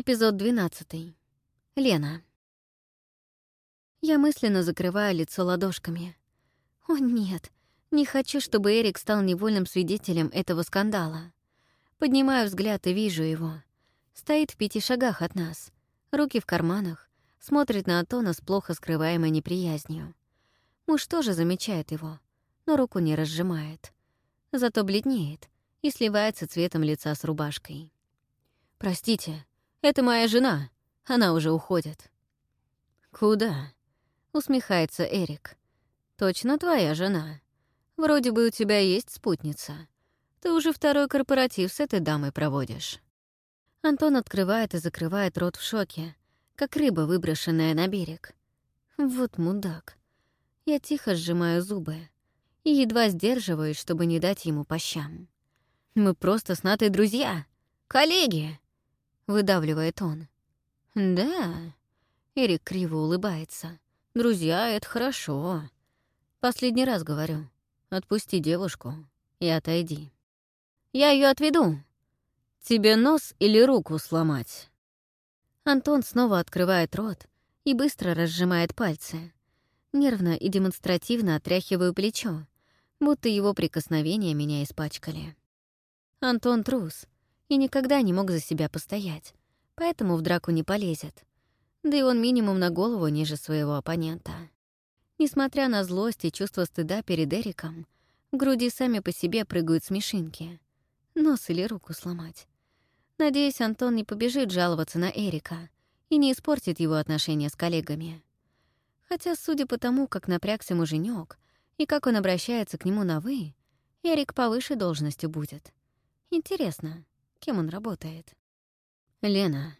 Эпизод 12. Лена. Я мысленно закрываю лицо ладошками. О нет, не хочу, чтобы Эрик стал невольным свидетелем этого скандала. Поднимаю взгляд и вижу его. Стоит в пяти шагах от нас, руки в карманах, смотрит на Антона с плохо скрываемой неприязнью. Муж тоже замечает его, но руку не разжимает. Зато бледнеет и сливается цветом лица с рубашкой. «Простите, это моя жена. Она уже уходит». «Куда?» — усмехается Эрик. «Точно твоя жена. Вроде бы у тебя есть спутница. Ты уже второй корпоратив с этой дамой проводишь». Антон открывает и закрывает рот в шоке, как рыба, выброшенная на берег. Вот мудак. Я тихо сжимаю зубы и едва сдерживаюсь, чтобы не дать ему по щам. «Мы просто с Натой друзья, коллеги!» Выдавливает он. «Да», — Эрик криво улыбается. «Друзья, это хорошо. Последний раз говорю. Отпусти девушку и отойди. Я ее отведу. Тебе нос или руку сломать?» Антон снова открывает рот и быстро разжимает пальцы. Нервно и демонстративно отряхиваю плечо, будто его прикосновения меня испачкали. Антон трус — и никогда не мог за себя постоять, поэтому в драку не полезет. Да и он минимум на голову ниже своего оппонента. Несмотря на злость и чувство стыда перед Эриком, в груди сами по себе прыгают смешинки. Нос или руку сломать. Надеюсь, Антон не побежит жаловаться на Эрика и не испортит его отношения с коллегами. Хотя, судя по тому, как напрягся муженек и как он обращается к нему на «вы», Эрик повыше должностью будет. Интересно, Кем он работает? «Лена,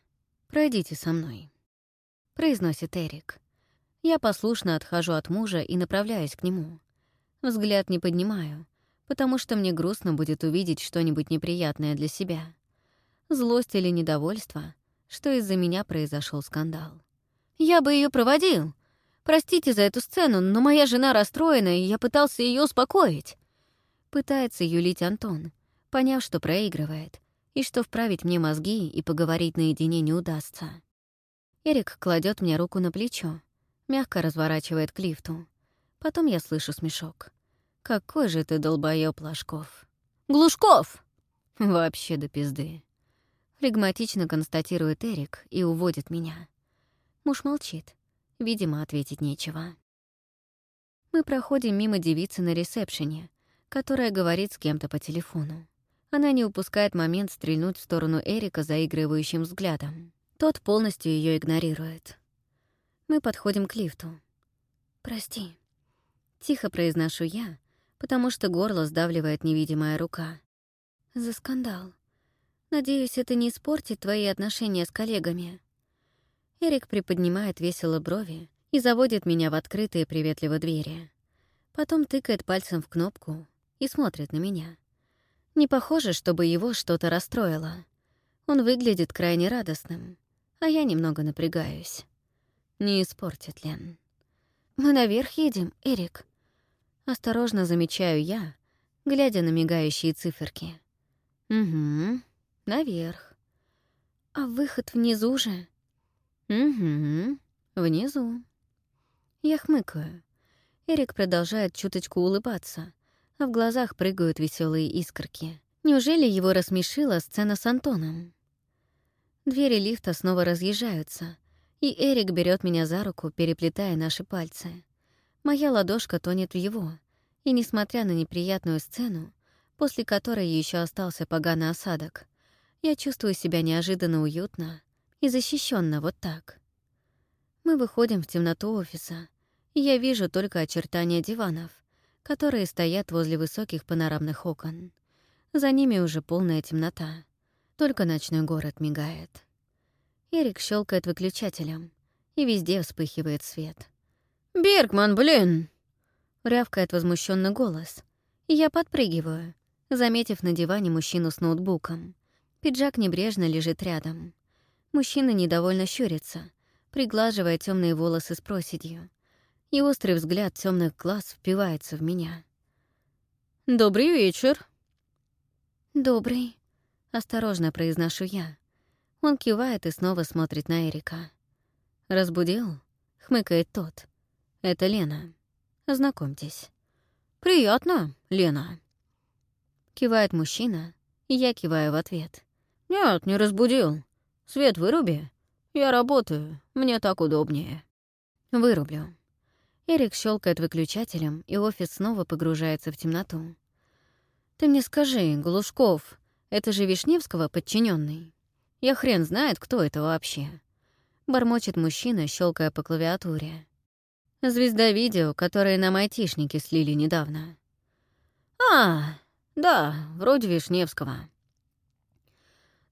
пройдите со мной», — произносит Эрик. Я послушно отхожу от мужа и направляюсь к нему. Взгляд не поднимаю, потому что мне грустно будет увидеть что-нибудь неприятное для себя. Злость или недовольство, что из-за меня произошел скандал. «Я бы ее проводил. Простите за эту сцену, но моя жена расстроена, и я пытался ее успокоить». Пытается юлить Антон, поняв, что проигрывает, и что вправить мне мозги и поговорить наедине не удастся. Эрик кладет мне руку на плечо, мягко разворачивает к лифту. Потом я слышу смешок. «Какой же ты долбоёб, Ложков!» «Глушков!» «Вообще до пизды!» Флегматично констатирует Эрик и уводит меня. Муж молчит. Видимо, ответить нечего. Мы проходим мимо девицы на ресепшене, которая говорит с кем-то по телефону. Она не упускает момент стрельнуть в сторону Эрика заигрывающим взглядом. Тот полностью ее игнорирует. Мы подходим к лифту. «Прости», — тихо произношу я, потому что горло сдавливает невидимая рука. «За скандал. Надеюсь, это не испортит твои отношения с коллегами». Эрик приподнимает весело брови и заводит меня в открытые приветливо двери. Потом тыкает пальцем в кнопку и смотрит на меня. Не похоже, чтобы его что-то расстроило. Он выглядит крайне радостным, а я немного напрягаюсь. Не испортит Лен. «Мы наверх едем, Эрик?» Осторожно замечаю я, глядя на мигающие циферки. «Угу, наверх. А выход внизу же?» «Угу, внизу». Я хмыкаю. Эрик продолжает чуточку улыбаться, а в глазах прыгают веселые искорки. Неужели его рассмешила сцена с Антоном? Двери лифта снова разъезжаются, и Эрик берет меня за руку, переплетая наши пальцы. Моя ладошка тонет в его, и, несмотря на неприятную сцену, после которой еще остался поганый осадок, я чувствую себя неожиданно уютно и защищенно вот так. Мы выходим в темноту офиса, и я вижу только очертания диванов, которые стоят возле высоких панорамных окон. За ними уже полная темнота. Только ночной город мигает. Эрик щелкает выключателем, и везде вспыхивает свет. «Бергман, блин!» — рявкает возмущенный голос. Я подпрыгиваю, заметив на диване мужчину с ноутбуком. Пиджак небрежно лежит рядом. Мужчина недовольно щурится, приглаживая темные волосы с проседью и острый взгляд темных глаз впивается в меня. «Добрый вечер». «Добрый», — осторожно произношу я. Он кивает и снова смотрит на Эрика. «Разбудил?» — хмыкает тот. «Это Лена. Знакомьтесь». «Приятно, Лена». Кивает мужчина, и я киваю в ответ. «Нет, не разбудил. Свет выруби. Я работаю, мне так удобнее». «Вырублю». Эрик щелкает выключателем, и офис снова погружается в темноту. «Ты мне скажи, Глушков, это же Вишневского подчиненный. Я хрен знает, кто это вообще». Бормочет мужчина, щелкая по клавиатуре. Звезда видео, которое нам айтишники слили недавно. «А, да, вроде Вишневского».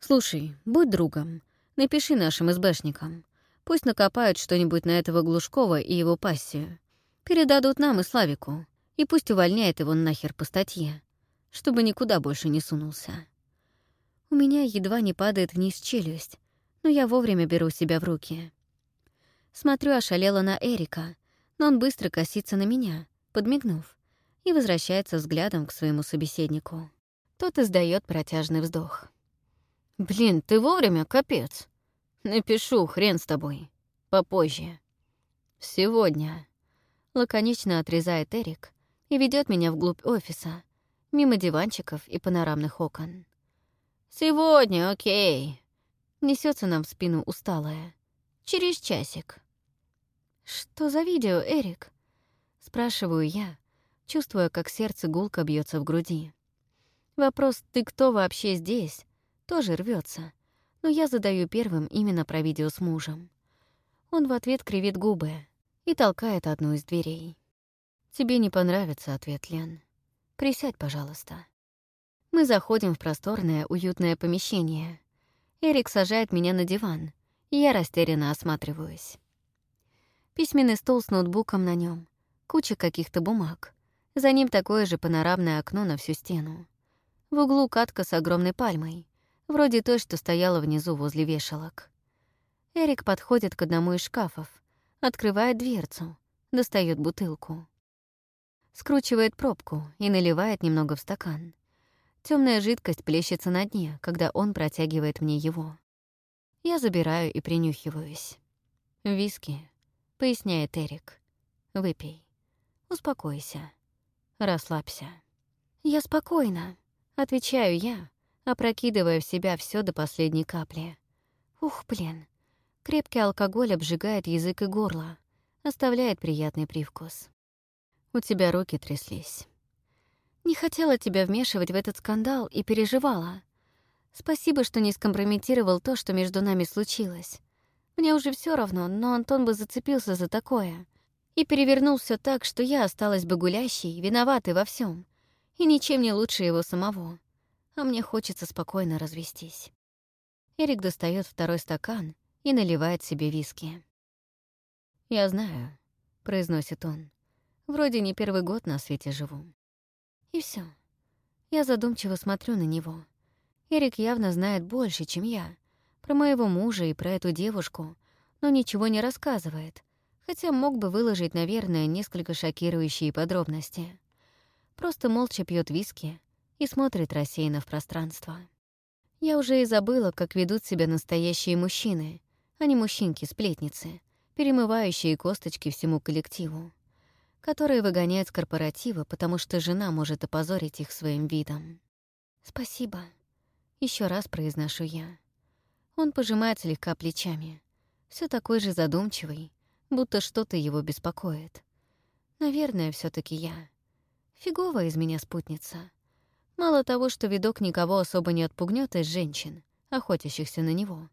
«Слушай, будь другом. Напиши нашим СБшникам. Пусть накопают что-нибудь на этого Глушкова и его пассию. Передадут нам и Славику. И пусть увольняет его нахер по статье, чтобы никуда больше не сунулся». У меня едва не падает вниз челюсть, но я вовремя беру себя в руки. Смотрю ошалела на Эрика, но он быстро косится на меня, подмигнув, и возвращается взглядом к своему собеседнику. Тот издает протяжный вздох. «Блин, ты вовремя, капец. Напишу, хрен с тобой. Попозже. Сегодня». Лаконично отрезает Эрик и ведет меня вглубь офиса, мимо диванчиков и панорамных окон. «Сегодня, окей». Несется нам в спину усталая. «Через часик». «Что за видео, Эрик?» Спрашиваю я, чувствуя, как сердце гулко бьется в груди. Вопрос «ты кто вообще здесь?» тоже рвется, но я задаю первым именно про видео с мужем. Он в ответ кривит губы и толкает одну из дверей. «Тебе не понравится ответ, Лен. Присядь, пожалуйста». Мы заходим в просторное, уютное помещение. Эрик сажает меня на диван, и я растерянно осматриваюсь. Письменный стол с ноутбуком на нем, куча каких-то бумаг. За ним такое же панорамное окно на всю стену. В углу катка с огромной пальмой, вроде той, что стояла внизу возле вешалок. Эрик подходит к одному из шкафов, открывает дверцу, достает бутылку. Скручивает пробку и наливает немного в стакан. Темная жидкость плещется на дне, когда он протягивает мне его. Я забираю и принюхиваюсь. «Виски», — поясняет Эрик. «Выпей. Успокойся. Расслабься». «Я спокойна», — отвечаю я, опрокидывая в себя все до последней капли. Ух, блин. Крепкий алкоголь обжигает язык и горло, оставляет приятный привкус. У тебя руки тряслись. Не хотела тебя вмешивать в этот скандал и переживала. Спасибо, что не скомпрометировал то, что между нами случилось. Мне уже все равно, но Антон бы зацепился за такое. И перевернул все так, что я осталась бы гулящей, виноватой во всем, И ничем не лучше его самого. А мне хочется спокойно развестись. Эрик достает второй стакан и наливает себе виски. «Я знаю», — произносит он. «Вроде не первый год на свете живу. И все. Я задумчиво смотрю на него. Эрик явно знает больше, чем я. Про моего мужа и про эту девушку, но ничего не рассказывает, хотя мог бы выложить, наверное, несколько шокирующие подробности. Просто молча пьет виски и смотрит рассеянно в пространство. Я уже и забыла, как ведут себя настоящие мужчины, а не мужчинки-сплетницы, перемывающие косточки всему коллективу которые выгоняют с корпоратива, потому что жена может опозорить их своим видом. «Спасибо», — еще раз произношу я. Он пожимает слегка плечами, все такой же задумчивый, будто что-то его беспокоит. Наверное, все таки я. Фиговая из меня спутница. Мало того, что видок никого особо не отпугнет из женщин, охотящихся на него,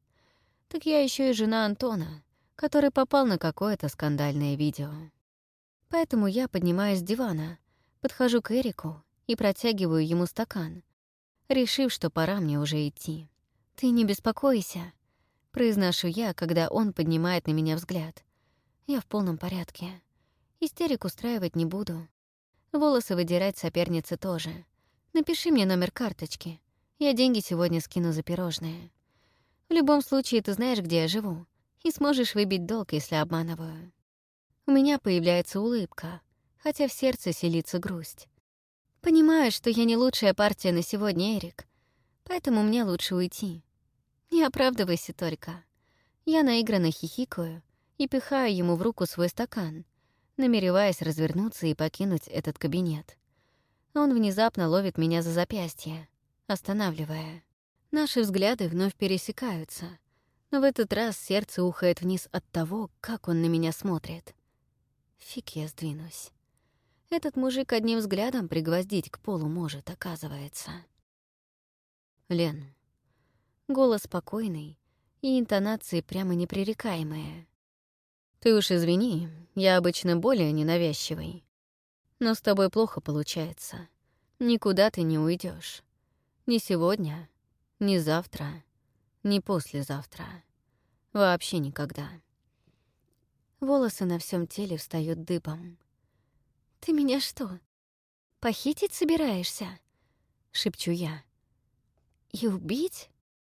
так я еще и жена Антона, который попал на какое-то скандальное видео. Поэтому я поднимаюсь с дивана, подхожу к Эрику и протягиваю ему стакан, решив, что пора мне уже идти. «Ты не беспокойся», — произношу я, когда он поднимает на меня взгляд. «Я в полном порядке. Истерик устраивать не буду. Волосы выдирать соперницы тоже. Напиши мне номер карточки. Я деньги сегодня скину за пирожные. В любом случае, ты знаешь, где я живу, и сможешь выбить долг, если обманываю». У меня появляется улыбка, хотя в сердце селится грусть. Понимаю, что я не лучшая партия на сегодня, Эрик, поэтому мне лучше уйти. Не оправдывайся только. Я наигранно хихикаю и пихаю ему в руку свой стакан, намереваясь развернуться и покинуть этот кабинет. Он внезапно ловит меня за запястье, останавливая. Наши взгляды вновь пересекаются, но в этот раз сердце ухает вниз от того, как он на меня смотрит. Фиг я сдвинусь. Этот мужик одним взглядом пригвоздить к полу может, оказывается. Лен. Голос спокойный и интонации прямо непререкаемые. Ты уж извини, я обычно более ненавязчивый. Но с тобой плохо получается. Никуда ты не уйдешь. Ни сегодня, ни завтра, ни послезавтра. Вообще никогда. Волосы на всем теле встают дыбом. «Ты меня что, похитить собираешься?» — шепчу я. «И убить?»